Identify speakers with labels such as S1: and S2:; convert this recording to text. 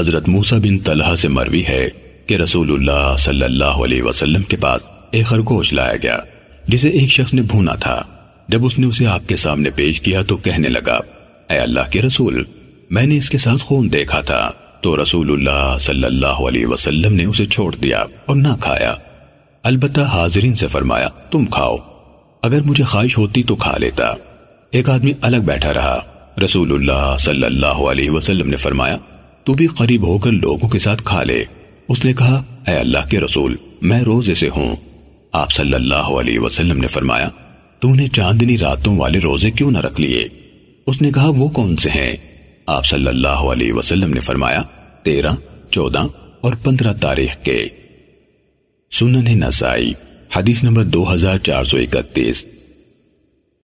S1: حضرت موسیٰ بن طلحہ سے مروی ہے کہ رسول اللہ صلی اللہ علیہ وسلم کے پاس ایک خرگوش لایا گیا، جسے ایک شخص نے بھونا تھا۔ جب اس نے اسے آپ کے سامنے پیش کیا تو کہنے لگا، اے اللہ کے رسول، میں نے اس کے ساتھ خون دیکھا تھا۔ تو رسول اللہ صلی اللہ علیہ وسلم نے اسے چھوڑ دیا اور نہ کھایا۔ البتہ حاضرین سے فرمایا، تم کھاؤ۔ اگر مجھے خواہش ہوتی تو کھا لیتا۔ ایک آدمی الگ بیٹھا رہا۔ رسول اللہ صلی اللہ علیہ وسلم نے فرمایا تو بھی قریب ہو کر لوگوں کے ساتھ کھا لے۔ اس نے کہا، اے اللہ کے رسول، میں روزے سے ہوں۔ آپ صلی اللہ علیہ وسلم نے فرمایا تو نے چاندنی راتوں والے روزے کیوں نہ رکھ لیے؟ اس نے کہا، وہ کون سے ہیں؟ آپ صلی اللہ علیہ وسلم نے فرمایا، تیرہ، چودہ اور پندرہ تاریخ کے۔ سنن نسائی، حدیث نمبر دو ہزار چار سو اکتیس۔